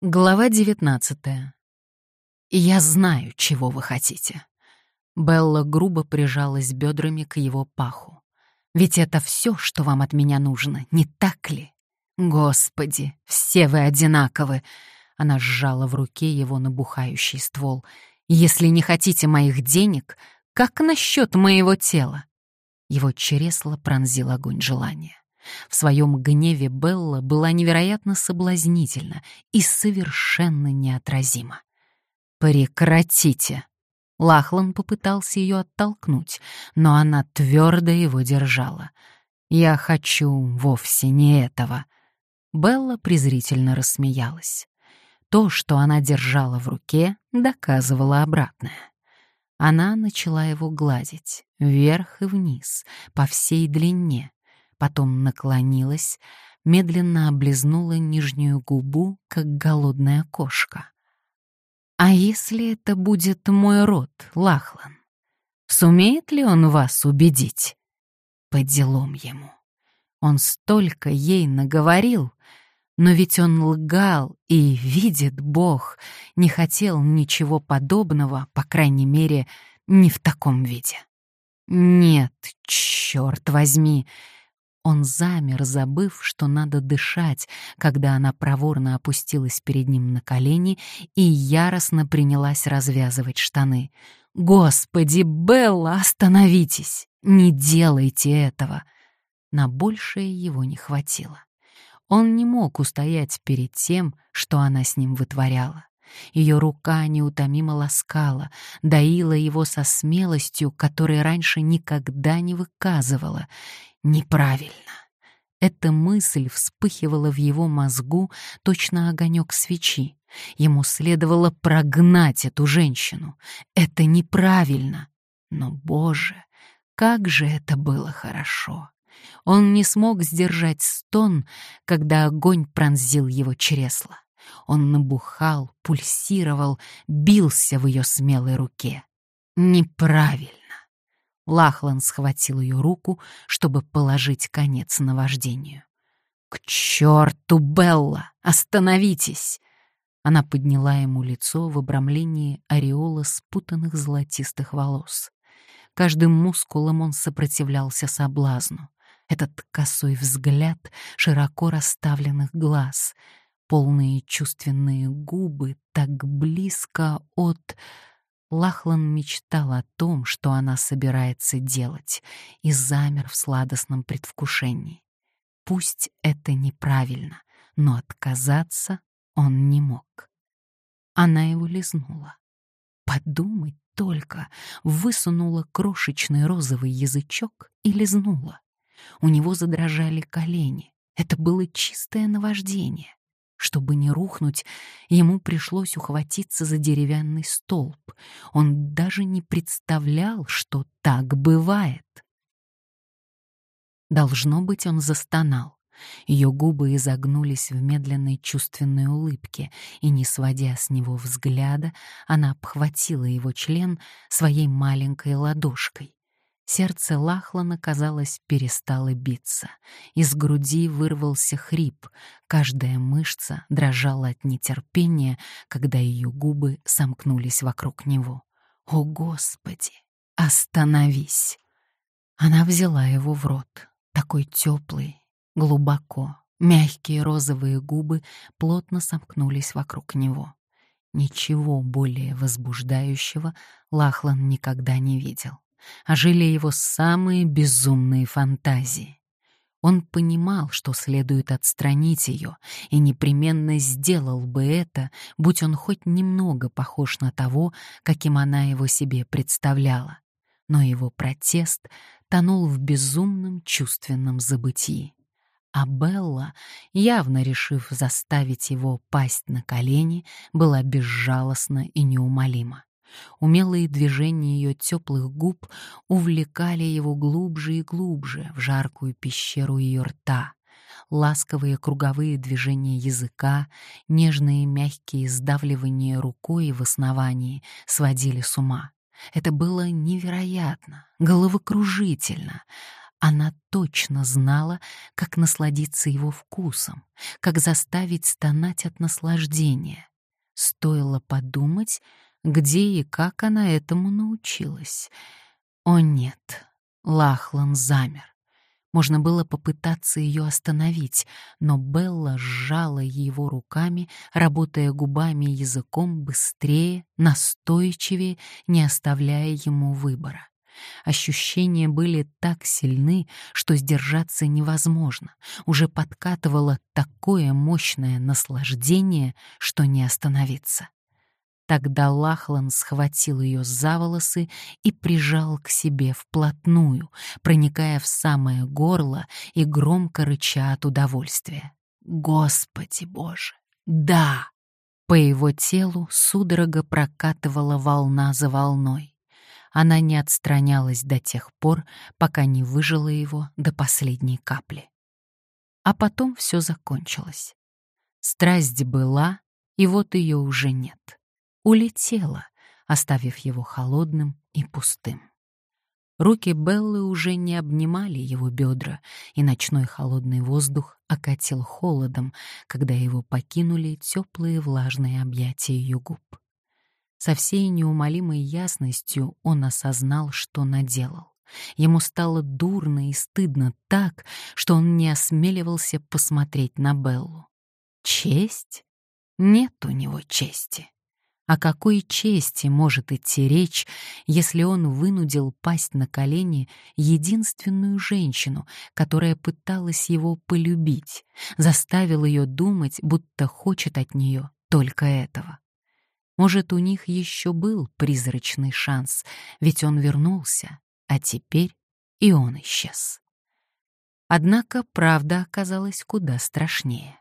Глава 19. «Я знаю, чего вы хотите». Белла грубо прижалась бедрами к его паху. «Ведь это все, что вам от меня нужно, не так ли? Господи, все вы одинаковы!» Она сжала в руке его набухающий ствол. «Если не хотите моих денег, как насчет моего тела?» Его чресло пронзил огонь желания. В своем гневе Белла была невероятно соблазнительна и совершенно неотразима. «Прекратите!» Лахлан попытался ее оттолкнуть, но она твердо его держала. «Я хочу вовсе не этого». Белла презрительно рассмеялась. То, что она держала в руке, доказывало обратное. Она начала его гладить вверх и вниз, по всей длине, потом наклонилась, медленно облизнула нижнюю губу, как голодная кошка. «А если это будет мой род, Лахлан? Сумеет ли он вас убедить?» По делам ему. Он столько ей наговорил, но ведь он лгал и, видит Бог, не хотел ничего подобного, по крайней мере, не в таком виде. Нет, черт возьми, он замер, забыв, что надо дышать, когда она проворно опустилась перед ним на колени и яростно принялась развязывать штаны. «Господи, Белла, остановитесь! Не делайте этого!» На большее его не хватило. Он не мог устоять перед тем, что она с ним вытворяла. Ее рука неутомимо ласкала, доила его со смелостью, которой раньше никогда не выказывала, Неправильно. Эта мысль вспыхивала в его мозгу точно огонек свечи. Ему следовало прогнать эту женщину. Это неправильно. Но, боже, как же это было хорошо! Он не смог сдержать стон, когда огонь пронзил его чресло. Он набухал, пульсировал, бился в ее смелой руке. Неправильно. Лахлан схватил ее руку, чтобы положить конец наваждению. «К черту, Белла! Остановитесь!» Она подняла ему лицо в обрамлении ореола спутанных золотистых волос. Каждым мускулом он сопротивлялся соблазну. Этот косой взгляд широко расставленных глаз, полные чувственные губы так близко от... Лахлан мечтал о том, что она собирается делать, и замер в сладостном предвкушении. Пусть это неправильно, но отказаться он не мог. Она его лизнула. Подумать только, высунула крошечный розовый язычок и лизнула. У него задрожали колени. Это было чистое наваждение. Чтобы не рухнуть, ему пришлось ухватиться за деревянный столб. Он даже не представлял, что так бывает. Должно быть, он застонал. Ее губы изогнулись в медленной чувственной улыбке, и, не сводя с него взгляда, она обхватила его член своей маленькой ладошкой. Сердце Лахлана, казалось, перестало биться. Из груди вырвался хрип. Каждая мышца дрожала от нетерпения, когда ее губы сомкнулись вокруг него. «О, Господи! Остановись!» Она взяла его в рот, такой теплый, глубоко. Мягкие розовые губы плотно сомкнулись вокруг него. Ничего более возбуждающего Лахлан никогда не видел ожили его самые безумные фантазии. Он понимал, что следует отстранить ее, и непременно сделал бы это, будь он хоть немного похож на того, каким она его себе представляла. Но его протест тонул в безумном чувственном забытии. А Белла, явно решив заставить его пасть на колени, была безжалостна и неумолима. Умелые движения ее теплых губ увлекали его глубже и глубже в жаркую пещеру ее рта. Ласковые круговые движения языка, нежные мягкие сдавливания рукой в основании сводили с ума. Это было невероятно, головокружительно, Она точно знала, как насладиться его вкусом, как заставить стонать от наслаждения. Стоило подумать, где и как она этому научилась. О нет, Лахлан замер. Можно было попытаться ее остановить, но Белла сжала его руками, работая губами и языком быстрее, настойчивее, не оставляя ему выбора. Ощущения были так сильны, что сдержаться невозможно. Уже подкатывало такое мощное наслаждение, что не остановиться. Тогда Лахлан схватил ее за волосы и прижал к себе вплотную, проникая в самое горло и громко рыча от удовольствия. «Господи Боже! Да!» По его телу судорога прокатывала волна за волной. Она не отстранялась до тех пор, пока не выжила его до последней капли. А потом все закончилось. Страсть была, и вот ее уже нет. Улетела, оставив его холодным и пустым. Руки Беллы уже не обнимали его бедра, и ночной холодный воздух окатил холодом, когда его покинули теплые влажные объятия ее губ. Со всей неумолимой ясностью он осознал, что наделал. Ему стало дурно и стыдно так, что он не осмеливался посмотреть на Беллу. Честь? Нет у него чести. О какой чести может идти речь, если он вынудил пасть на колени единственную женщину, которая пыталась его полюбить, заставил ее думать, будто хочет от нее только этого? Может, у них еще был призрачный шанс, ведь он вернулся, а теперь и он исчез. Однако правда оказалась куда страшнее.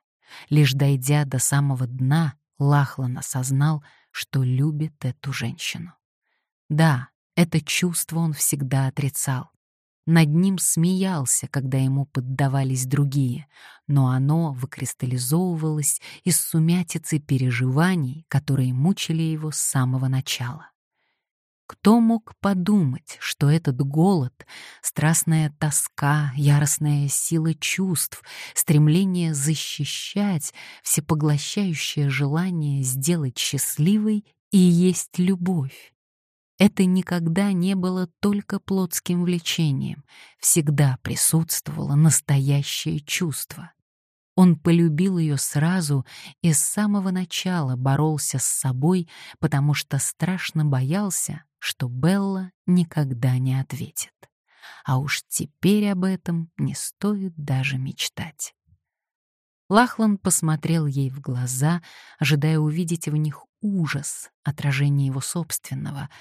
Лишь дойдя до самого дна, Лахлан осознал, что любит эту женщину. Да, это чувство он всегда отрицал, над ним смеялся, когда ему поддавались другие, но оно выкристаллизовывалось из сумятицы переживаний, которые мучили его с самого начала. Кто мог подумать, что этот голод, страстная тоска, яростная сила чувств, стремление защищать, всепоглощающее желание сделать счастливой и есть любовь? Это никогда не было только плотским влечением, всегда присутствовало настоящее чувство. Он полюбил ее сразу и с самого начала боролся с собой, потому что страшно боялся, что Белла никогда не ответит. А уж теперь об этом не стоит даже мечтать. Лахлан посмотрел ей в глаза, ожидая увидеть в них ужас, отражение его собственного —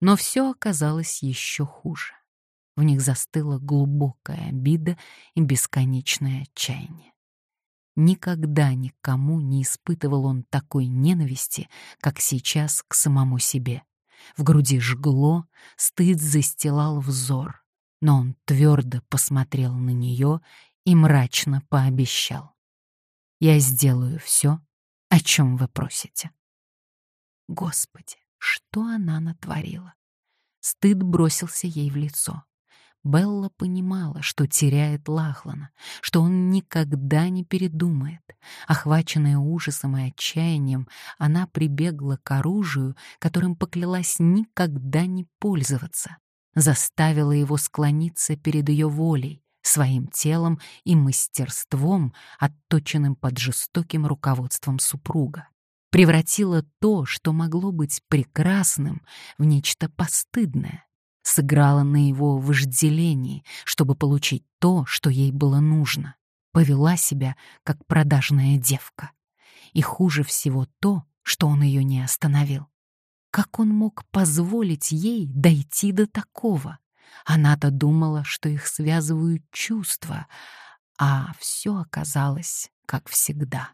но все оказалось еще хуже. В них застыла глубокая обида и бесконечное отчаяние. Никогда никому не испытывал он такой ненависти, как сейчас к самому себе. В груди жгло, стыд застилал взор, но он твердо посмотрел на нее и мрачно пообещал. «Я сделаю все, о чем вы просите». Господи, что она натворила? Стыд бросился ей в лицо. Белла понимала, что теряет Лахлана, что он никогда не передумает. Охваченная ужасом и отчаянием, она прибегла к оружию, которым поклялась никогда не пользоваться. Заставила его склониться перед ее волей, своим телом и мастерством, отточенным под жестоким руководством супруга превратила то, что могло быть прекрасным, в нечто постыдное, сыграла на его вожделении, чтобы получить то, что ей было нужно, повела себя, как продажная девка. И хуже всего то, что он ее не остановил. Как он мог позволить ей дойти до такого? Она-то думала, что их связывают чувства, а все оказалось, как всегда.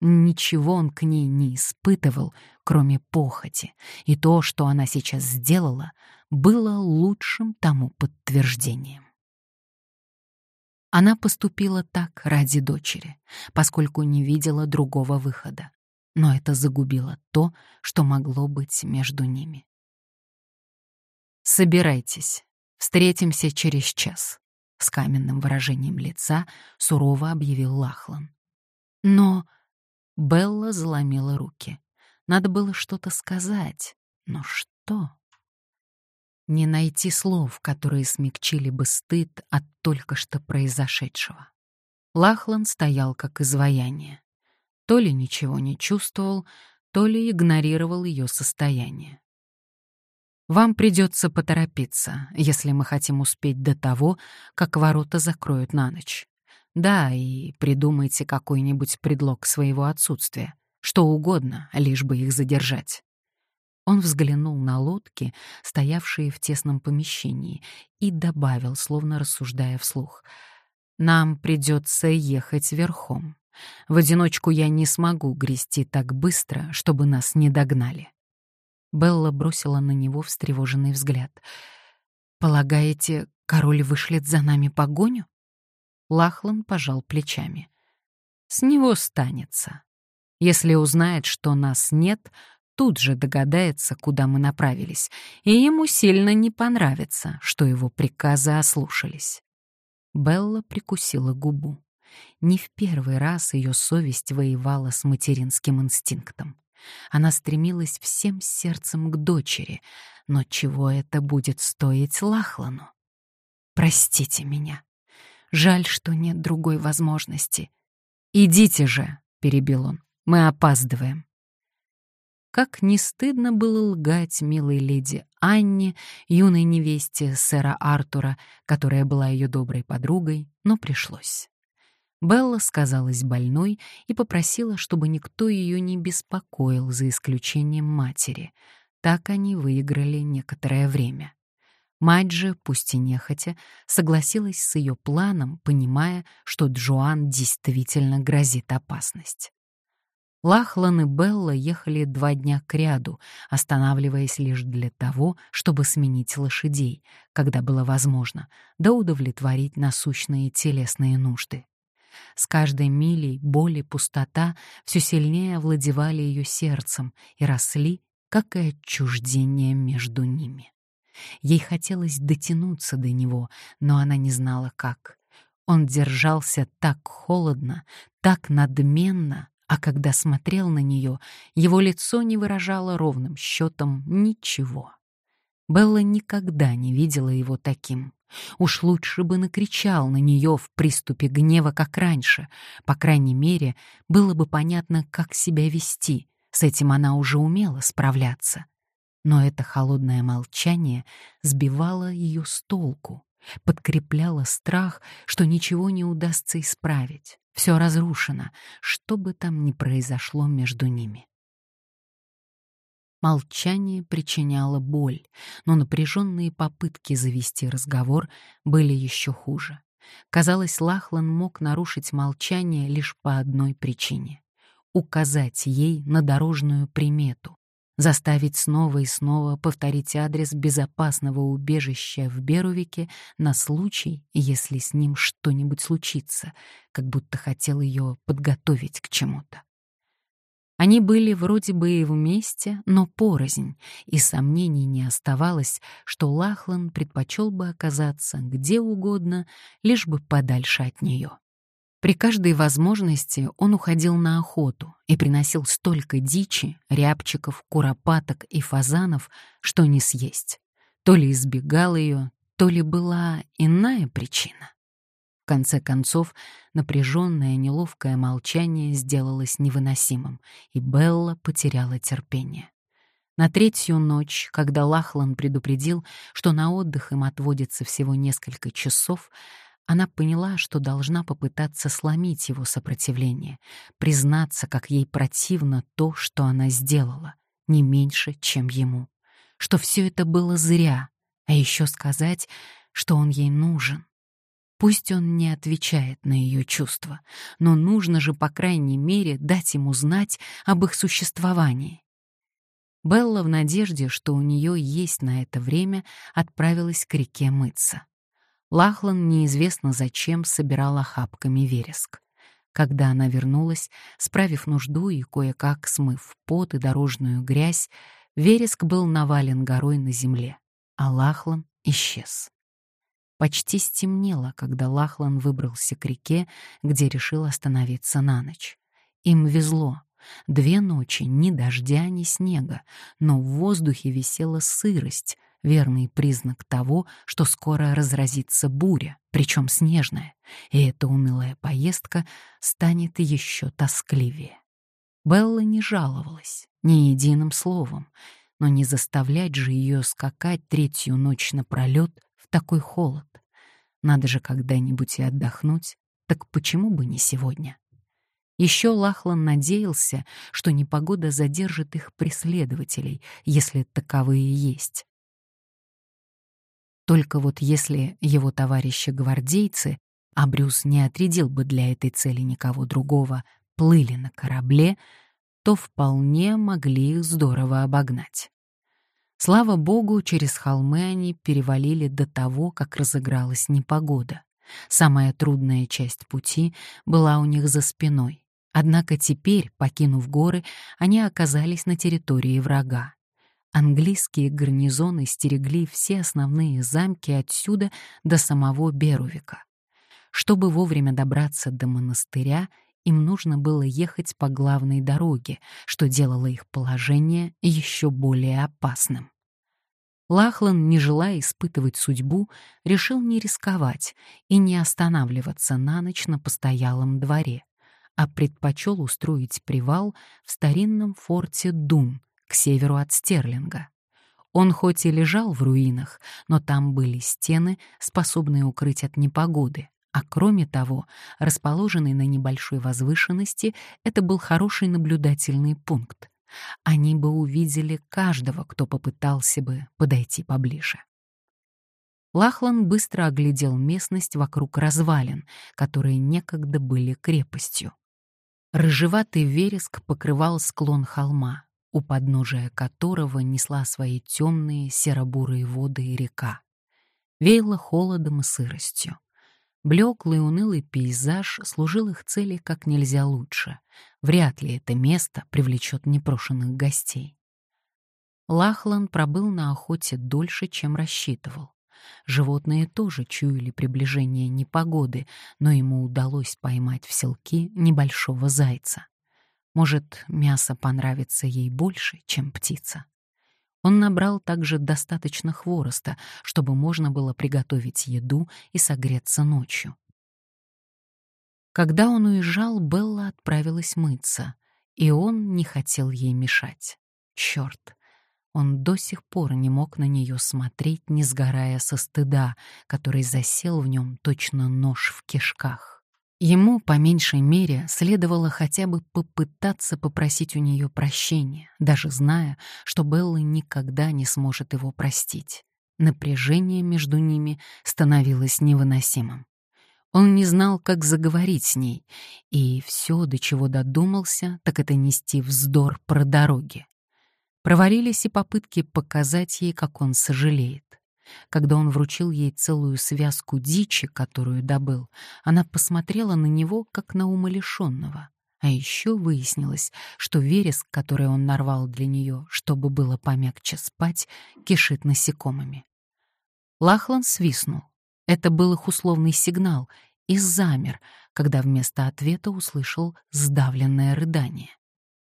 Ничего он к ней не испытывал, кроме похоти, и то, что она сейчас сделала, было лучшим тому подтверждением. Она поступила так ради дочери, поскольку не видела другого выхода, но это загубило то, что могло быть между ними. «Собирайтесь, встретимся через час», с каменным выражением лица сурово объявил Лахлан. Но Белла заломила руки. Надо было что-то сказать. Но что? Не найти слов, которые смягчили бы стыд от только что произошедшего. Лахлан стоял как изваяние. То ли ничего не чувствовал, то ли игнорировал ее состояние. Вам придется поторопиться, если мы хотим успеть до того, как ворота закроют на ночь. Да, и придумайте какой-нибудь предлог своего отсутствия. Что угодно, лишь бы их задержать. Он взглянул на лодки, стоявшие в тесном помещении, и добавил, словно рассуждая вслух. «Нам придется ехать верхом. В одиночку я не смогу грести так быстро, чтобы нас не догнали». Белла бросила на него встревоженный взгляд. «Полагаете, король вышлет за нами погоню?» Лахлан пожал плечами. «С него станется. Если узнает, что нас нет, тут же догадается, куда мы направились, и ему сильно не понравится, что его приказы ослушались». Белла прикусила губу. Не в первый раз ее совесть воевала с материнским инстинктом. Она стремилась всем сердцем к дочери, но чего это будет стоить Лахлану? Простите меня. Жаль, что нет другой возможности. Идите же, перебил он. Мы опаздываем. Как не стыдно было лгать милой леди Анне, юной невесте сэра Артура, которая была ее доброй подругой, но пришлось. Белла сказалась больной и попросила, чтобы никто ее не беспокоил, за исключением матери. Так они выиграли некоторое время. Мать же, пусть и нехотя, согласилась с ее планом, понимая, что Джоан действительно грозит опасность. Лахлан и Белла ехали два дня кряду, останавливаясь лишь для того, чтобы сменить лошадей, когда было возможно, да удовлетворить насущные телесные нужды. С каждой милей боль и пустота все сильнее овладевали ее сердцем и росли, как и отчуждение между ними. Ей хотелось дотянуться до него, но она не знала как. Он держался так холодно, так надменно, а когда смотрел на нее, его лицо не выражало ровным счетом ничего. Белла никогда не видела его таким. Уж лучше бы накричал на нее в приступе гнева, как раньше. По крайней мере, было бы понятно, как себя вести. С этим она уже умела справляться. Но это холодное молчание сбивало ее с толку, подкрепляло страх, что ничего не удастся исправить. Все разрушено, что бы там ни произошло между ними. Молчание причиняло боль, но напряженные попытки завести разговор были еще хуже. Казалось, Лахлан мог нарушить молчание лишь по одной причине — указать ей на дорожную примету, заставить снова и снова повторить адрес безопасного убежища в Берувике на случай, если с ним что-нибудь случится, как будто хотел ее подготовить к чему-то. Они были вроде бы и вместе, но порознь, и сомнений не оставалось, что Лахлан предпочел бы оказаться где угодно, лишь бы подальше от нее. При каждой возможности он уходил на охоту и приносил столько дичи, рябчиков, куропаток и фазанов, что не съесть. То ли избегал ее, то ли была иная причина конце концов, напряженное неловкое молчание сделалось невыносимым, и Белла потеряла терпение. На третью ночь, когда Лахлан предупредил, что на отдых им отводится всего несколько часов, она поняла, что должна попытаться сломить его сопротивление, признаться, как ей противно то, что она сделала, не меньше, чем ему, что все это было зря, а еще сказать, что он ей нужен. Пусть он не отвечает на ее чувства, но нужно же, по крайней мере, дать ему знать об их существовании. Белла в надежде, что у нее есть на это время, отправилась к реке мыться. Лахлан неизвестно зачем собирал охапками вереск. Когда она вернулась, справив нужду и кое-как смыв пот и дорожную грязь, вереск был навален горой на земле, а Лахлан исчез. Почти стемнело, когда Лахлан выбрался к реке, где решил остановиться на ночь. Им везло. Две ночи ни дождя, ни снега, но в воздухе висела сырость, верный признак того, что скоро разразится буря, причем снежная, и эта унылая поездка станет еще тоскливее. Белла не жаловалась ни единым словом, но не заставлять же ее скакать третью ночь напролет в такой холод. Надо же когда-нибудь и отдохнуть, так почему бы не сегодня? Еще Лахлан надеялся, что непогода задержит их преследователей, если таковые есть. Только вот если его товарищи-гвардейцы, а Брюс не отрядил бы для этой цели никого другого, плыли на корабле, то вполне могли их здорово обогнать. Слава богу, через холмы они перевалили до того, как разыгралась непогода. Самая трудная часть пути была у них за спиной. Однако теперь, покинув горы, они оказались на территории врага. Английские гарнизоны стерегли все основные замки отсюда до самого Берувика. Чтобы вовремя добраться до монастыря, им нужно было ехать по главной дороге, что делало их положение еще более опасным. Лахлан, не желая испытывать судьбу, решил не рисковать и не останавливаться на ночь на постоялом дворе а предпочел устроить привал в старинном форте Дун к северу от Стерлинга. Он хоть и лежал в руинах, но там были стены, способные укрыть от непогоды, а кроме того, расположенный на небольшой возвышенности, это был хороший наблюдательный пункт. Они бы увидели каждого, кто попытался бы подойти поближе. Лахлан быстро оглядел местность вокруг развалин, которые некогда были крепостью. Рыжеватый вереск покрывал склон холма, у подножия которого несла свои темные серо-бурые воды и река. Веяло холодом и сыростью. Блеклый унылый пейзаж служил их цели как нельзя лучше. Вряд ли это место привлечет непрошенных гостей. Лахлан пробыл на охоте дольше, чем рассчитывал. Животные тоже чуяли приближение непогоды, но ему удалось поймать в селки небольшого зайца. Может, мясо понравится ей больше, чем птица. Он набрал также достаточно хвороста, чтобы можно было приготовить еду и согреться ночью. Когда он уезжал, Белла отправилась мыться, и он не хотел ей мешать. Черт, он до сих пор не мог на нее смотреть, не сгорая со стыда, который засел в нем точно нож в кишках. Ему, по меньшей мере, следовало хотя бы попытаться попросить у нее прощения, даже зная, что Белла никогда не сможет его простить. Напряжение между ними становилось невыносимым. Он не знал, как заговорить с ней, и все, до чего додумался, так это нести вздор про дороги. Провалились и попытки показать ей, как он сожалеет. Когда он вручил ей целую связку дичи, которую добыл, она посмотрела на него, как на умалишенного. А еще выяснилось, что вереск, который он нарвал для нее, чтобы было помягче спать, кишит насекомыми. Лахлан свистнул. Это был их условный сигнал, и замер, когда вместо ответа услышал сдавленное рыдание.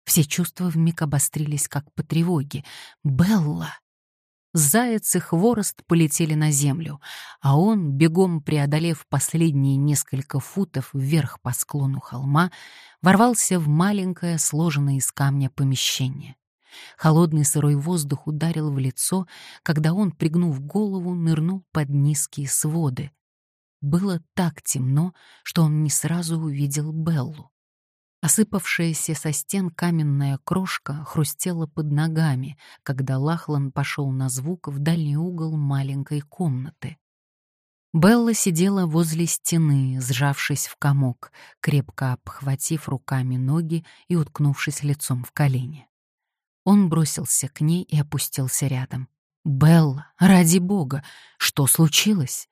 Все чувства вмиг обострились, как по тревоге. «Белла!» Заяц и хворост полетели на землю, а он, бегом преодолев последние несколько футов вверх по склону холма, ворвался в маленькое, сложенное из камня помещение. Холодный сырой воздух ударил в лицо, когда он, пригнув голову, нырнул под низкие своды. Было так темно, что он не сразу увидел Беллу. Осыпавшаяся со стен каменная крошка хрустела под ногами, когда Лахлан пошел на звук в дальний угол маленькой комнаты. Белла сидела возле стены, сжавшись в комок, крепко обхватив руками ноги и уткнувшись лицом в колени. Он бросился к ней и опустился рядом. «Белла, ради бога, что случилось?»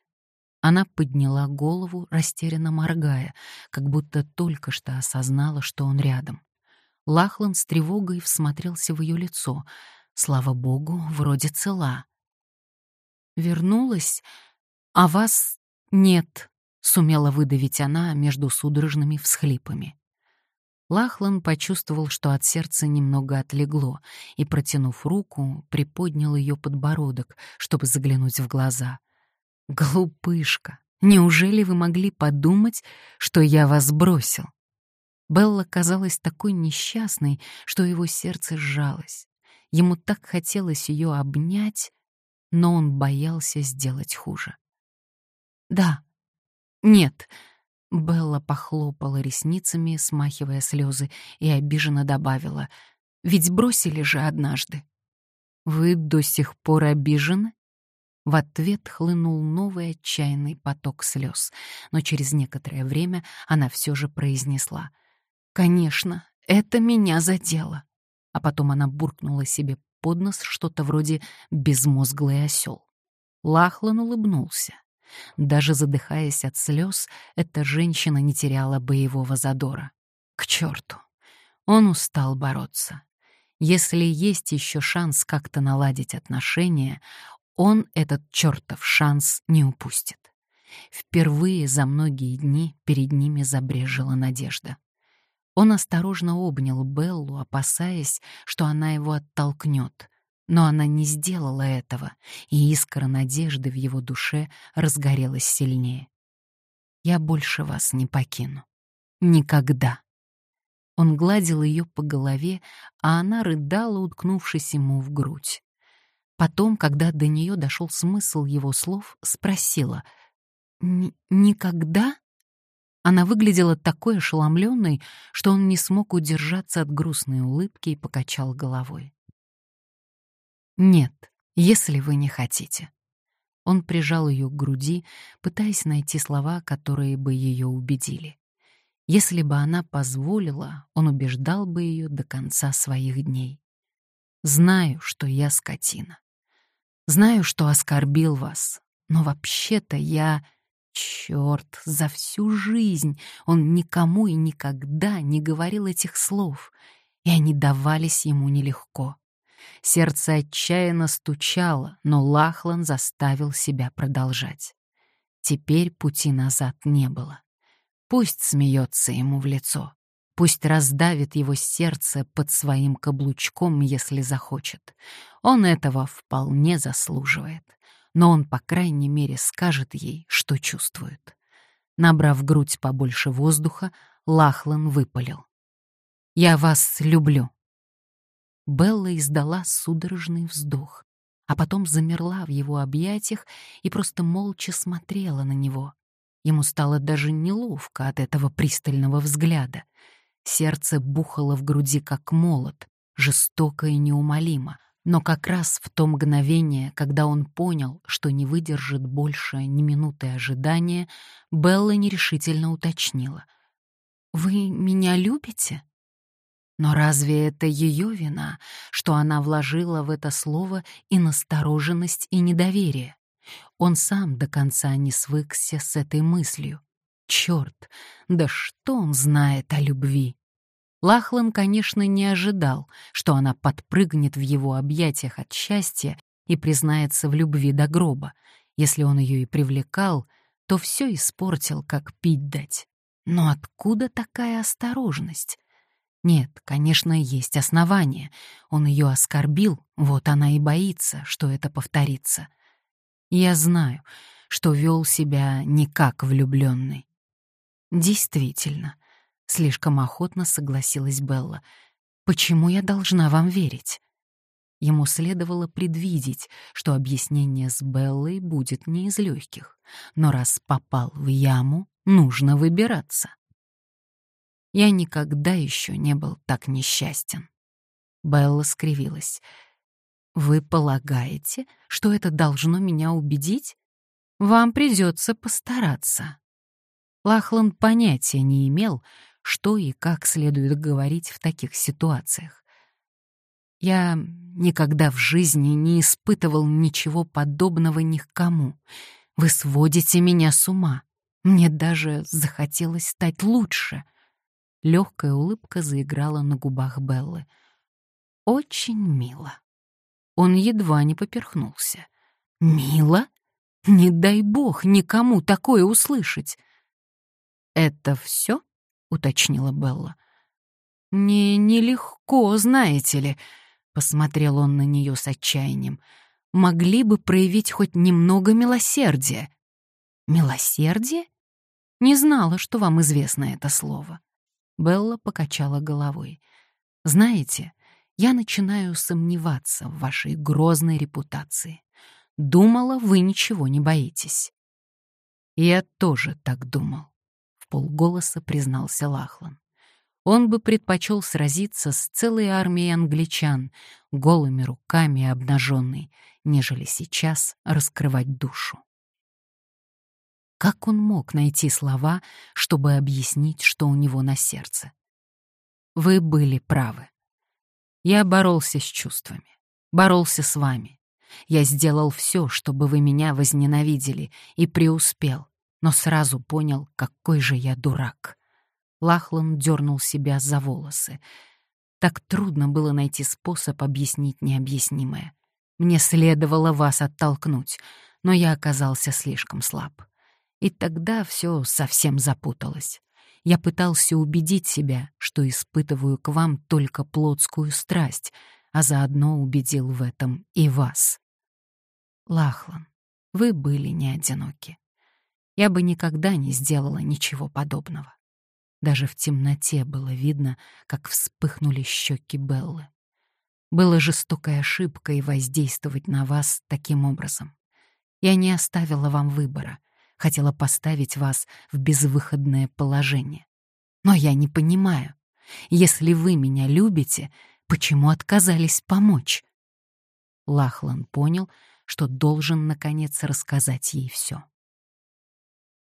Она подняла голову, растерянно моргая, как будто только что осознала, что он рядом. Лахлан с тревогой всмотрелся в ее лицо. Слава богу, вроде цела. Вернулась? «А вас нет», — сумела выдавить она между судорожными всхлипами. Лахлан почувствовал, что от сердца немного отлегло, и, протянув руку, приподнял ее подбородок, чтобы заглянуть в глаза. «Глупышка, неужели вы могли подумать, что я вас бросил?» Белла казалась такой несчастной, что его сердце сжалось. Ему так хотелось ее обнять, но он боялся сделать хуже. «Да. Нет», Белла похлопала ресницами, смахивая слезы, и обиженно добавила. «Ведь бросили же однажды». «Вы до сих пор обижены?» В ответ хлынул новый отчаянный поток слез, но через некоторое время она все же произнесла. «Конечно, это меня задело». А потом она буркнула себе под нос что-то вроде «безмозглый осел». Лахлан улыбнулся. Даже задыхаясь от слез, эта женщина не теряла боевого задора. К черту! Он устал бороться. Если есть еще шанс как-то наладить отношения, он этот чертов шанс не упустит. Впервые за многие дни перед ними забрежила надежда. Он осторожно обнял Беллу, опасаясь, что она его оттолкнет, но она не сделала этого, и искра надежды в его душе разгорелась сильнее. «Я больше вас не покину. Никогда». Он гладил ее по голове, а она рыдала, уткнувшись ему в грудь. Потом, когда до нее дошел смысл его слов, спросила «Никогда?» Она выглядела такой ошеломленной, что он не смог удержаться от грустной улыбки и покачал головой. «Нет, если вы не хотите». Он прижал ее к груди, пытаясь найти слова, которые бы ее убедили. Если бы она позволила, он убеждал бы ее до конца своих дней. «Знаю, что я скотина. Знаю, что оскорбил вас, но вообще-то я...» Черт, за всю жизнь он никому и никогда не говорил этих слов, и они давались ему нелегко. Сердце отчаянно стучало, но Лахлан заставил себя продолжать. Теперь пути назад не было. Пусть смеется ему в лицо. Пусть раздавит его сердце под своим каблучком, если захочет. Он этого вполне заслуживает. Но он, по крайней мере, скажет ей, что чувствует. Набрав грудь побольше воздуха, Лахлан выпалил. «Я вас люблю». Белла издала судорожный вздох, а потом замерла в его объятиях и просто молча смотрела на него. Ему стало даже неловко от этого пристального взгляда. Сердце бухало в груди, как молот, жестоко и неумолимо. Но как раз в то мгновение, когда он понял, что не выдержит больше ни минуты ожидания, Белла нерешительно уточнила. «Вы меня любите?» Но разве это ее вина, что она вложила в это слово и настороженность, и недоверие? Он сам до конца не свыкся с этой мыслью. Черт, да что он знает о любви? Лахлан, конечно, не ожидал, что она подпрыгнет в его объятиях от счастья и признается в любви до гроба. Если он ее и привлекал, то все испортил, как пить дать. Но откуда такая осторожность? Нет, конечно, есть основания. Он ее оскорбил, вот она и боится, что это повторится. Я знаю, что вел себя не как влюбленный. Действительно, слишком охотно согласилась Белла. Почему я должна вам верить? Ему следовало предвидеть, что объяснение с Беллой будет не из легких, но раз попал в яму, нужно выбираться. Я никогда еще не был так несчастен. Белла скривилась. «Вы полагаете, что это должно меня убедить? Вам придется постараться». Лахлан понятия не имел, что и как следует говорить в таких ситуациях. Я никогда в жизни не испытывал ничего подобного ни к кому. Вы сводите меня с ума. Мне даже захотелось стать лучше — Легкая улыбка заиграла на губах Беллы. «Очень мило». Он едва не поперхнулся. «Мило? Не дай бог никому такое услышать. «Это все?» — уточнила Белла. «Мне нелегко, знаете ли», — посмотрел он на нее с отчаянием. «Могли бы проявить хоть немного милосердия». «Милосердие?» «Не знала, что вам известно это слово». Белла покачала головой. «Знаете, я начинаю сомневаться в вашей грозной репутации. Думала, вы ничего не боитесь». «Я тоже так думал», — в полголоса признался Лахлан. Он бы предпочел сразиться с целой армией англичан, голыми руками и обнаженной, нежели сейчас раскрывать душу. Как он мог найти слова, чтобы объяснить, что у него на сердце? Вы были правы. Я боролся с чувствами, боролся с вами. Я сделал все, чтобы вы меня возненавидели, и преуспел, но сразу понял, какой же я дурак. Лахлан дернул себя за волосы. Так трудно было найти способ объяснить необъяснимое. Мне следовало вас оттолкнуть, но я оказался слишком слаб. И тогда все совсем запуталось. Я пытался убедить себя, что испытываю к вам только плотскую страсть, а заодно убедил в этом и вас. Лахлан, вы были не одиноки. Я бы никогда не сделала ничего подобного. Даже в темноте было видно, как вспыхнули щеки Беллы. Было жестокой ошибкой воздействовать на вас таким образом. Я не оставила вам выбора, хотела поставить вас в безвыходное положение. Но я не понимаю, если вы меня любите, почему отказались помочь? Лахлан понял, что должен, наконец, рассказать ей все.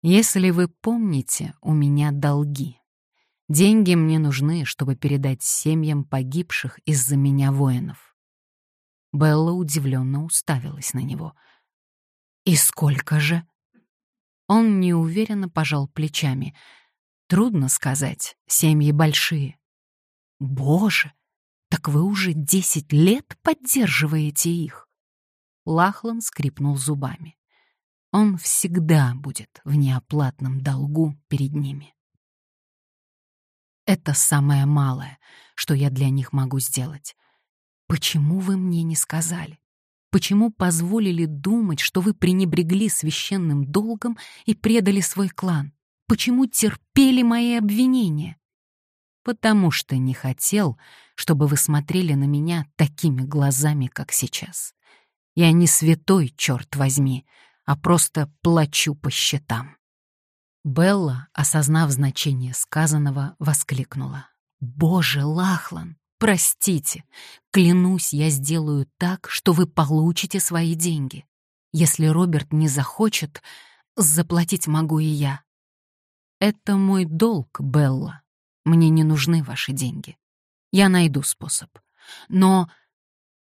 Если вы помните, у меня долги. Деньги мне нужны, чтобы передать семьям погибших из-за меня воинов. Белла удивленно уставилась на него. «И сколько же?» Он неуверенно пожал плечами. «Трудно сказать, семьи большие». «Боже, так вы уже десять лет поддерживаете их?» Лахлан скрипнул зубами. Он всегда будет в неоплатном долгу перед ними. Это самое малое, что я для них могу сделать. Почему вы мне не сказали? Почему позволили думать, что вы пренебрегли священным долгом и предали свой клан? Почему терпели мои обвинения? Потому что не хотел, чтобы вы смотрели на меня такими глазами, как сейчас. Я не святой, черт возьми, а просто плачу по счетам. Белла, осознав значение сказанного, воскликнула. «Боже, Лахлан, простите! Клянусь, я сделаю так, что вы получите свои деньги. Если Роберт не захочет, заплатить могу и я. Это мой долг, Белла. Мне не нужны ваши деньги. Я найду способ. Но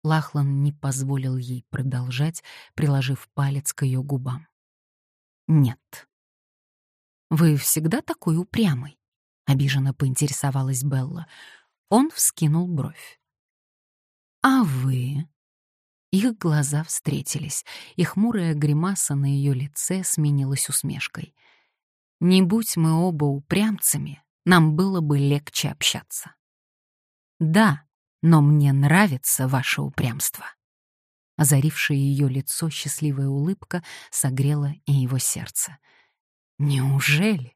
Лахлан не позволил ей продолжать, приложив палец к ее губам. «Нет». «Вы всегда такой упрямый?» — обиженно поинтересовалась Белла. Он вскинул бровь. «А вы?» Их глаза встретились, и хмурая гримаса на ее лице сменилась усмешкой. «Не будь мы оба упрямцами, нам было бы легче общаться». «Да», но мне нравится ваше упрямство». Озарившее ее лицо счастливая улыбка согрела и его сердце. «Неужели?»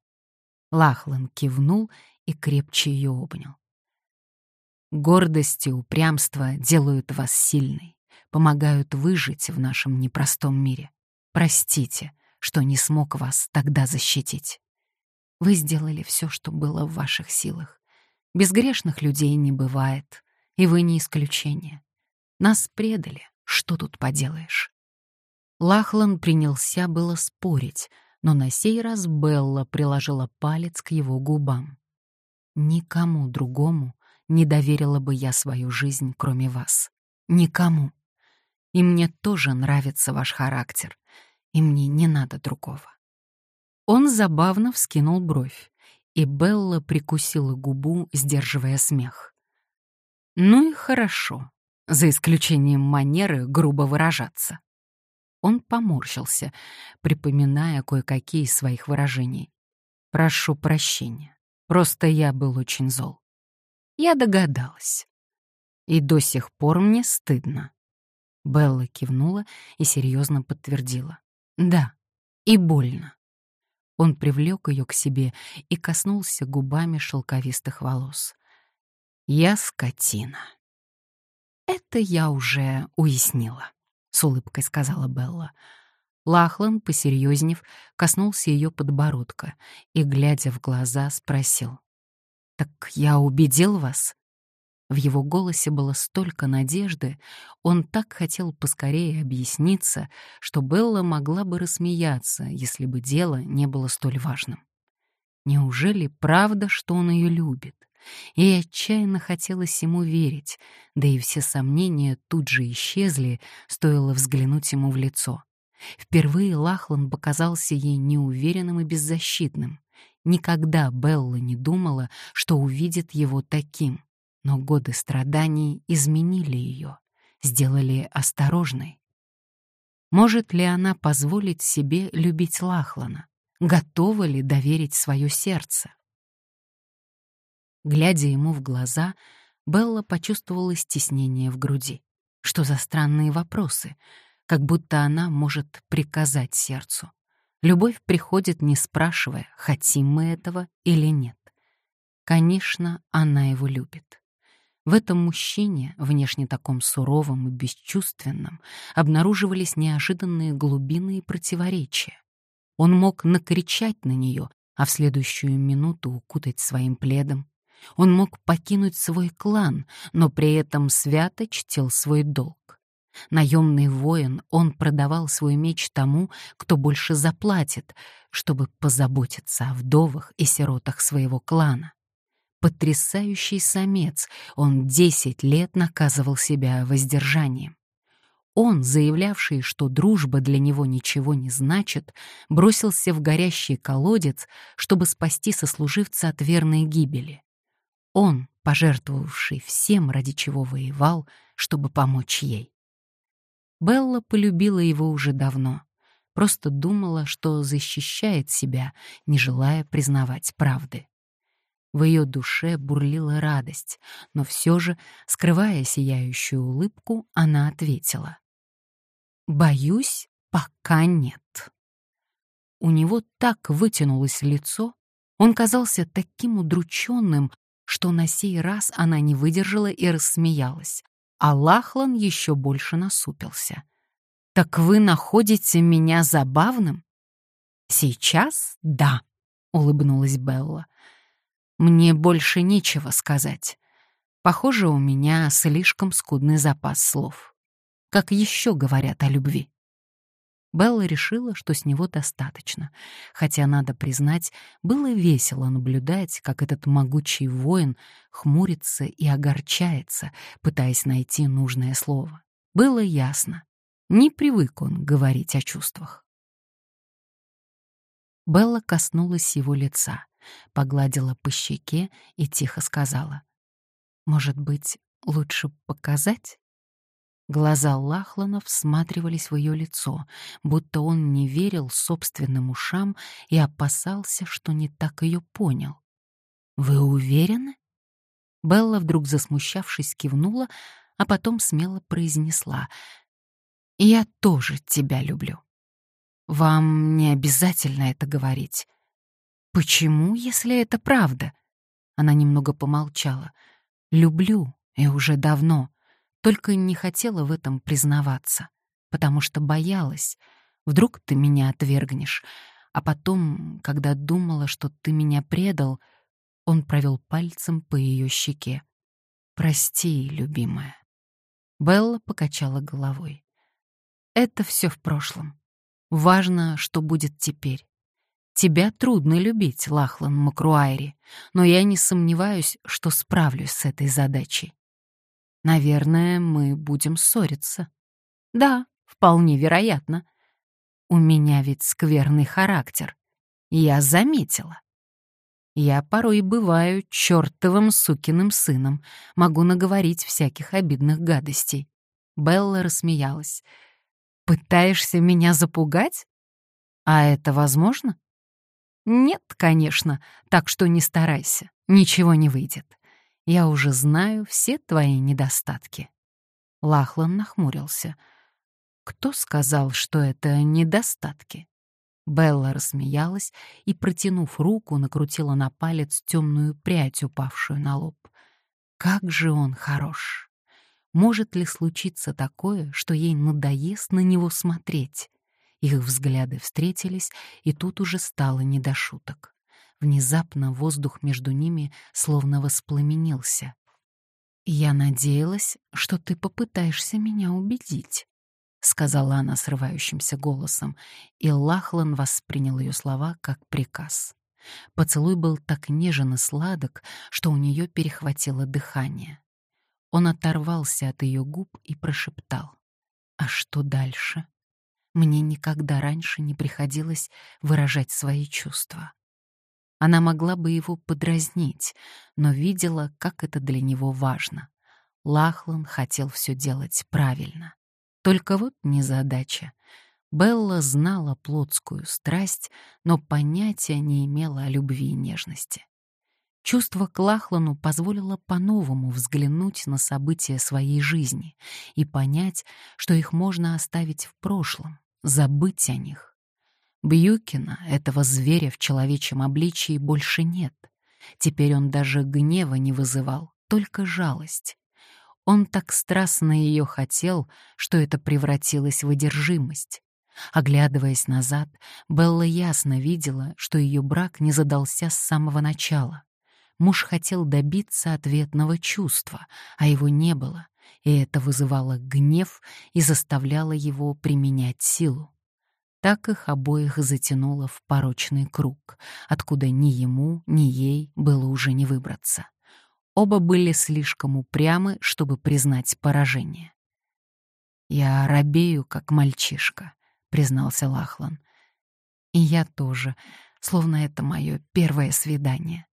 Лахлан кивнул и крепче ее обнял. «Гордость и упрямство делают вас сильной, помогают выжить в нашем непростом мире. Простите, что не смог вас тогда защитить. Вы сделали все, что было в ваших силах. Безгрешных людей не бывает, и вы не исключение. Нас предали, что тут поделаешь? Лахлан принялся было спорить, но на сей раз Белла приложила палец к его губам. Никому другому не доверила бы я свою жизнь, кроме вас. Никому. И мне тоже нравится ваш характер, и мне не надо другого. Он забавно вскинул бровь, и Белла прикусила губу, сдерживая смех. Ну и хорошо, за исключением манеры грубо выражаться. Он поморщился, припоминая кое-какие из своих выражений. «Прошу прощения. Просто я был очень зол. Я догадалась. И до сих пор мне стыдно». Белла кивнула и серьезно подтвердила. «Да, и больно». Он привлек ее к себе и коснулся губами шелковистых волос. «Я скотина». «Это я уже уяснила», — с улыбкой сказала Белла. Лахлан, посерьезнев, коснулся ее подбородка и, глядя в глаза, спросил. «Так я убедил вас?» В его голосе было столько надежды, он так хотел поскорее объясниться, что Белла могла бы рассмеяться, если бы дело не было столь важным. Неужели правда, что он ее любит? Ей отчаянно хотелось ему верить, да и все сомнения тут же исчезли, стоило взглянуть ему в лицо. Впервые Лахлан показался ей неуверенным и беззащитным. Никогда Белла не думала, что увидит его таким. Но годы страданий изменили ее, сделали осторожной. Может ли она позволить себе любить Лахлана? Готова ли доверить свое сердце? Глядя ему в глаза, Белла почувствовала стеснение в груди. Что за странные вопросы? Как будто она может приказать сердцу. Любовь приходит, не спрашивая, хотим мы этого или нет. Конечно, она его любит. В этом мужчине, внешне таком суровом и бесчувственном, обнаруживались неожиданные глубины и противоречия. Он мог накричать на нее, а в следующую минуту укутать своим пледом, он мог покинуть свой клан, но при этом свято чтил свой долг. Наемный воин, он продавал свой меч тому, кто больше заплатит, чтобы позаботиться о вдовах и сиротах своего клана. Потрясающий самец, он десять лет наказывал себя воздержанием. Он, заявлявший, что дружба для него ничего не значит, бросился в горящий колодец, чтобы спасти сослуживца от верной гибели. Он, пожертвовавший всем, ради чего воевал, чтобы помочь ей. Белла полюбила его уже давно, просто думала, что защищает себя, не желая признавать правды. В ее душе бурлила радость, но все же, скрывая сияющую улыбку, она ответила. «Боюсь, пока нет». У него так вытянулось лицо, он казался таким удрученным, что на сей раз она не выдержала и рассмеялась, а Лахлан еще больше насупился. «Так вы находите меня забавным?» «Сейчас — да», — улыбнулась Белла. «Мне больше нечего сказать. Похоже, у меня слишком скудный запас слов. Как еще говорят о любви?» Белла решила, что с него достаточно, хотя, надо признать, было весело наблюдать, как этот могучий воин хмурится и огорчается, пытаясь найти нужное слово. Было ясно. Не привык он говорить о чувствах. Белла коснулась его лица, погладила по щеке и тихо сказала. «Может быть, лучше показать?» Глаза Лахлана всматривались в ее лицо, будто он не верил собственным ушам и опасался, что не так ее понял. «Вы уверены?» Белла, вдруг засмущавшись, кивнула, а потом смело произнесла. «Я тоже тебя люблю. Вам не обязательно это говорить. Почему, если это правда?» Она немного помолчала. «Люблю, и уже давно только не хотела в этом признаваться, потому что боялась, вдруг ты меня отвергнешь, а потом, когда думала, что ты меня предал, он провел пальцем по ее щеке. «Прости, любимая». Белла покачала головой. «Это все в прошлом. Важно, что будет теперь. Тебя трудно любить, Лахлан Макруайри, но я не сомневаюсь, что справлюсь с этой задачей. Наверное, мы будем ссориться. Да, вполне вероятно. У меня ведь скверный характер. Я заметила. Я порой бываю чертовым сукиным сыном, могу наговорить всяких обидных гадостей. Белла рассмеялась. Пытаешься меня запугать? А это возможно? Нет, конечно, так что не старайся, ничего не выйдет. Я уже знаю все твои недостатки. Лахлан нахмурился. Кто сказал, что это недостатки? Белла рассмеялась и, протянув руку, накрутила на палец темную прядь, упавшую на лоб. Как же он хорош! Может ли случиться такое, что ей надоест на него смотреть? Их взгляды встретились, и тут уже стало не до шуток. Внезапно воздух между ними словно воспламенился. «Я надеялась, что ты попытаешься меня убедить», — сказала она срывающимся голосом, и Лахлан воспринял ее слова как приказ. Поцелуй был так нежен и сладок, что у нее перехватило дыхание. Он оторвался от ее губ и прошептал. «А что дальше? Мне никогда раньше не приходилось выражать свои чувства». Она могла бы его подразнить, но видела, как это для него важно. Лахлан хотел все делать правильно. Только вот незадача. Белла знала плотскую страсть, но понятия не имела о любви и нежности. Чувство к Лахлану позволило по-новому взглянуть на события своей жизни и понять, что их можно оставить в прошлом, забыть о них. Бьюкина, этого зверя в человечьем обличии, больше нет. Теперь он даже гнева не вызывал, только жалость. Он так страстно ее хотел, что это превратилось в одержимость. Оглядываясь назад, Белла ясно видела, что ее брак не задался с самого начала муж хотел добиться ответного чувства, а его не было, и это вызывало гнев и заставляло его применять силу. Так их обоих затянуло в порочный круг, откуда ни ему, ни ей было уже не выбраться. Оба были слишком упрямы, чтобы признать поражение. «Я робею, как мальчишка», — признался Лахлан. «И я тоже, словно это мое первое свидание.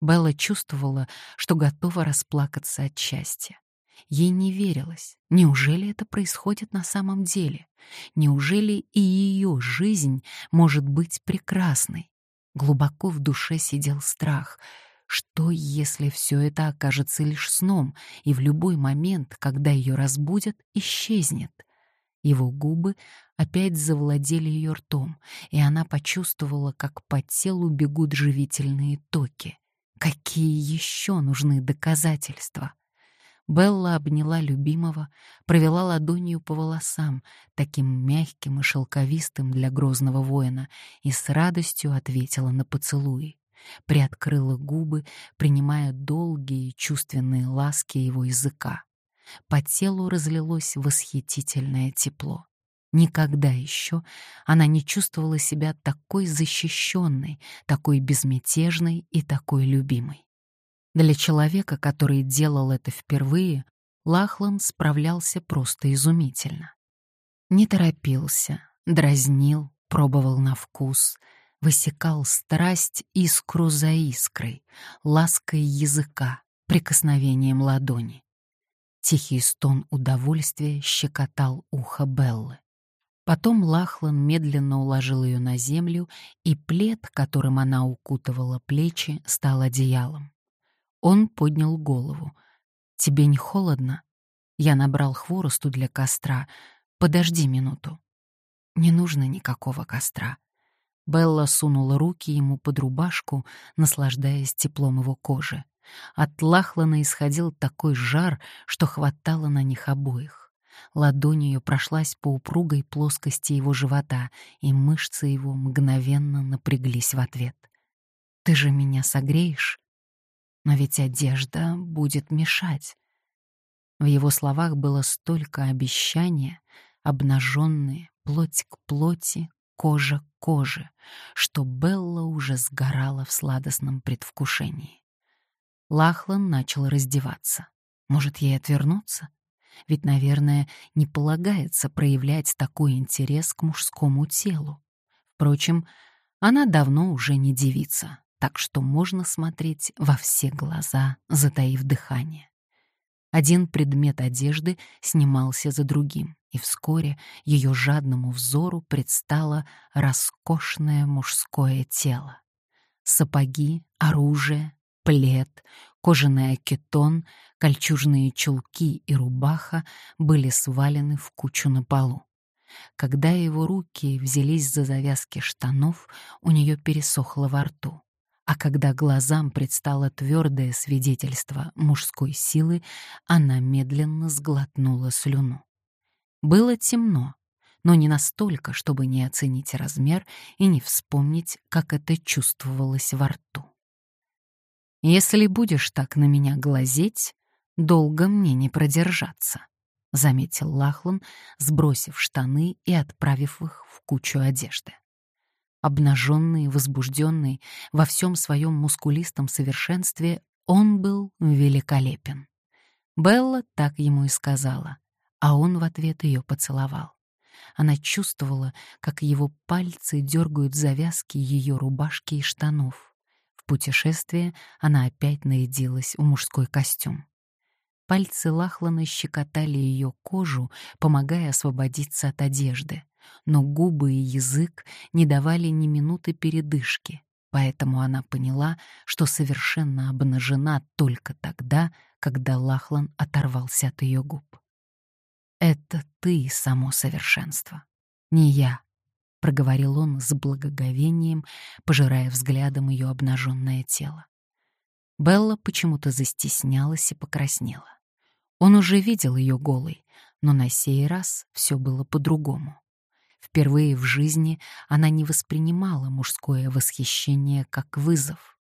Белла чувствовала, что готова расплакаться от счастья. Ей не верилось. Неужели это происходит на самом деле? Неужели и ее жизнь может быть прекрасной? Глубоко в душе сидел страх. Что, если все это окажется лишь сном, и в любой момент, когда ее разбудят, исчезнет? Его губы опять завладели ее ртом, и она почувствовала, как по телу бегут живительные токи. Какие еще нужны доказательства? Белла обняла любимого, провела ладонью по волосам, таким мягким и шелковистым для грозного воина, и с радостью ответила на поцелуи. Приоткрыла губы, принимая долгие чувственные ласки его языка. По телу разлилось восхитительное тепло. Никогда еще она не чувствовала себя такой защищенной, такой безмятежной и такой любимой. Для человека, который делал это впервые, Лахлан справлялся просто изумительно. Не торопился, дразнил, пробовал на вкус, высекал страсть искру за искрой, лаской языка, прикосновением ладони. Тихий стон удовольствия щекотал ухо Беллы. Потом Лахлан медленно уложил ее на землю, и плед, которым она укутывала плечи, стал одеялом. Он поднял голову. «Тебе не холодно?» Я набрал хворосту для костра. «Подожди минуту». «Не нужно никакого костра». Белла сунула руки ему под рубашку, наслаждаясь теплом его кожи. От Лахлана исходил такой жар, что хватало на них обоих. Ладонь ее прошлась по упругой плоскости его живота, и мышцы его мгновенно напряглись в ответ. «Ты же меня согреешь? Но ведь одежда будет мешать». В его словах было столько обещания, обнаженные, плоть к плоти, кожа к коже, что Белла уже сгорала в сладостном предвкушении. Лахлан начал раздеваться. Может, ей отвернуться? Ведь, наверное, не полагается проявлять такой интерес к мужскому телу. Впрочем, она давно уже не девица, так что можно смотреть во все глаза, затаив дыхание. Один предмет одежды снимался за другим, и вскоре ее жадному взору предстало роскошное мужское тело. Сапоги, оружие, плед, кожаный акетон, кольчужные чулки и рубаха были свалены в кучу на полу. Когда его руки взялись за завязки штанов, у нее пересохло во рту. А когда глазам предстало твердое свидетельство мужской силы, она медленно сглотнула слюну. Было темно, но не настолько, чтобы не оценить размер и не вспомнить, как это чувствовалось во рту. «Если будешь так на меня глазеть, долго мне не продержаться», — заметил Лахлан, сбросив штаны и отправив их в кучу одежды. Обнаженный, возбужденный, во всем своем мускулистом совершенстве, он был великолепен. Белла так ему и сказала, а он в ответ ее поцеловал. Она чувствовала, как его пальцы дергают завязки ее рубашки и штанов. В путешествие она опять наедилась в мужской костюм. Пальцы Лахлана щекотали ее кожу, помогая освободиться от одежды, но губы и язык не давали ни минуты передышки, поэтому она поняла, что совершенно обнажена только тогда, когда Лахлан оторвался от ее губ. «Это ты само совершенство, не я», — проговорил он с благоговением, пожирая взглядом ее обнаженное тело. Белла почему-то застеснялась и покраснела. Он уже видел ее голой, но на сей раз все было по-другому. Впервые в жизни она не воспринимала мужское восхищение как вызов.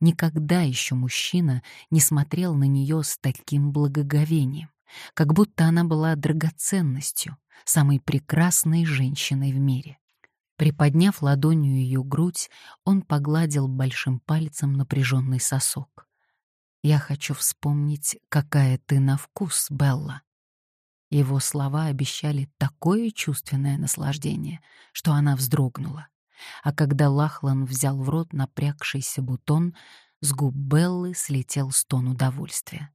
Никогда еще мужчина не смотрел на нее с таким благоговением, как будто она была драгоценностью, самой прекрасной женщиной в мире. Приподняв ладонью ее грудь, он погладил большим пальцем напряженный сосок. Я хочу вспомнить, какая ты на вкус, Белла. Его слова обещали такое чувственное наслаждение, что она вздрогнула. А когда Лахлан взял в рот напрягшийся бутон, с губ Беллы слетел стон удовольствия.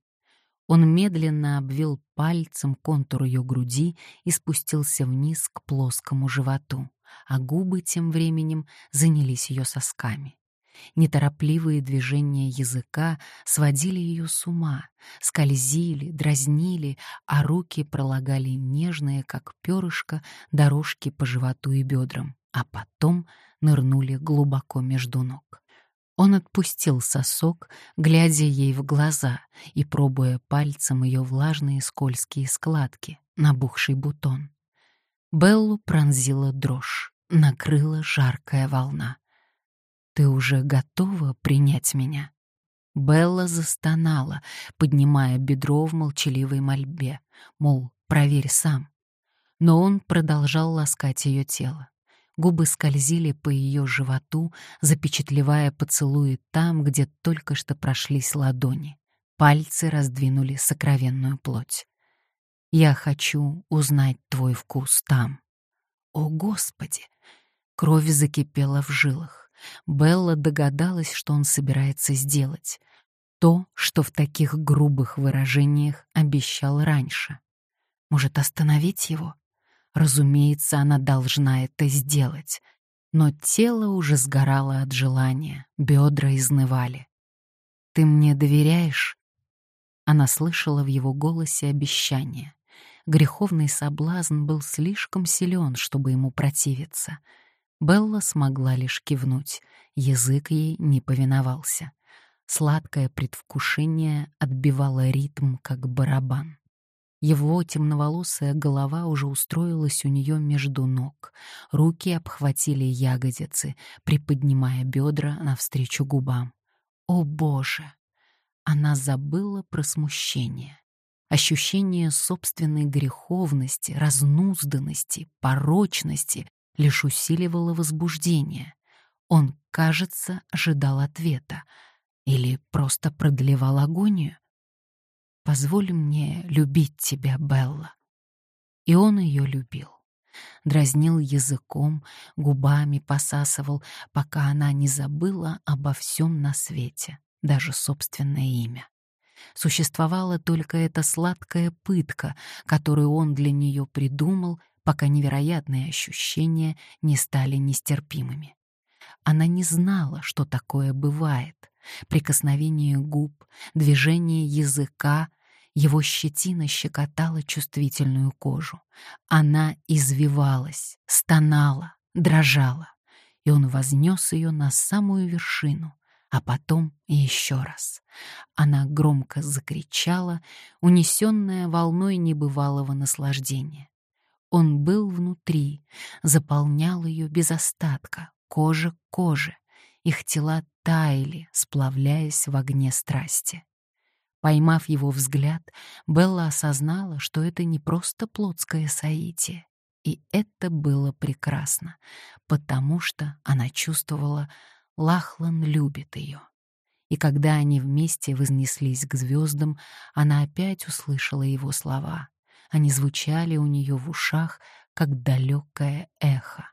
Он медленно обвил пальцем контур ее груди и спустился вниз к плоскому животу, а губы тем временем занялись ее сосками. Неторопливые движения языка сводили ее с ума, скользили, дразнили, а руки пролагали нежные, как перышко, дорожки по животу и бедрам, а потом нырнули глубоко между ног. Он отпустил сосок, глядя ей в глаза и пробуя пальцем ее влажные скользкие складки, набухший бутон. Беллу пронзила дрожь, накрыла жаркая волна. Ты уже готова принять меня?» Белла застонала, поднимая бедро в молчаливой мольбе, мол, проверь сам. Но он продолжал ласкать ее тело. Губы скользили по ее животу, запечатлевая поцелуи там, где только что прошлись ладони. Пальцы раздвинули сокровенную плоть. «Я хочу узнать твой вкус там». О, Господи! Кровь закипела в жилах. Белла догадалась, что он собирается сделать. То, что в таких грубых выражениях обещал раньше. Может, остановить его? Разумеется, она должна это сделать. Но тело уже сгорало от желания, бедра изнывали. «Ты мне доверяешь?» Она слышала в его голосе обещание. Греховный соблазн был слишком силен, чтобы ему противиться — Белла смогла лишь кивнуть, язык ей не повиновался. Сладкое предвкушение отбивало ритм, как барабан. Его темноволосая голова уже устроилась у нее между ног. Руки обхватили ягодицы, приподнимая бедра навстречу губам. О, Боже! Она забыла про смущение. Ощущение собственной греховности, разнузданности, порочности лишь усиливало возбуждение. Он, кажется, ожидал ответа или просто продлевал агонию. «Позволь мне любить тебя, Белла». И он ее любил. Дразнил языком, губами посасывал, пока она не забыла обо всем на свете, даже собственное имя. Существовала только эта сладкая пытка, которую он для нее придумал, пока невероятные ощущения не стали нестерпимыми. Она не знала, что такое бывает. Прикосновение губ, движение языка, его щетина щекотала чувствительную кожу. Она извивалась, стонала, дрожала, и он вознес ее на самую вершину, а потом еще раз. Она громко закричала, унесенная волной небывалого наслаждения. Он был внутри, заполнял ее без остатка, кожа к коже. Их тела таяли, сплавляясь в огне страсти. Поймав его взгляд, Белла осознала, что это не просто плотское соитие. И это было прекрасно, потому что она чувствовала, Лахлан любит ее. И когда они вместе вознеслись к звездам, она опять услышала его слова. Они звучали у нее в ушах, как далекое эхо.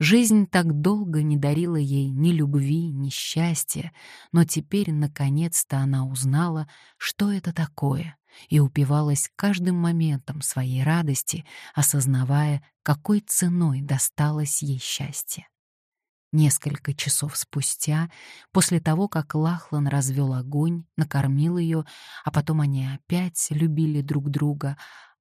Жизнь так долго не дарила ей ни любви, ни счастья, но теперь, наконец-то, она узнала, что это такое, и упивалась каждым моментом своей радости, осознавая, какой ценой досталось ей счастье. Несколько часов спустя, после того, как Лахлан развел огонь, накормил ее, а потом они опять любили друг друга,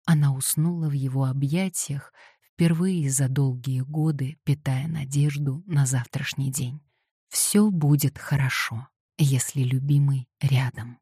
она уснула в его объятиях, впервые за долгие годы питая надежду на завтрашний день. Все будет хорошо, если любимый рядом.